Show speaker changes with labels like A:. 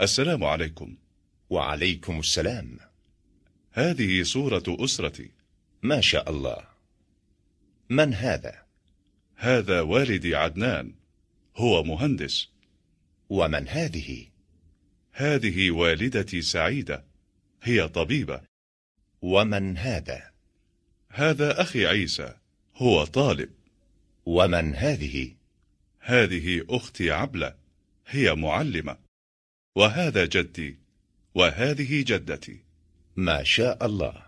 A: السلام عليكم.
B: وعليكم السلام.
A: هذه صورة أسرتي.
B: ما شاء الله. من هذا؟
A: هذا والدي عدنان. هو مهندس.
B: ومن هذه؟
A: هذه والدتي سعيدة. هي طبيبة.
B: ومن هذا؟
A: هذا أخي عيسى. هو طالب.
B: ومن هذه؟
A: هذه أختي عبلة. هي معلمة. وهذا جدي وهذه جدتي.
B: ما شاء الله.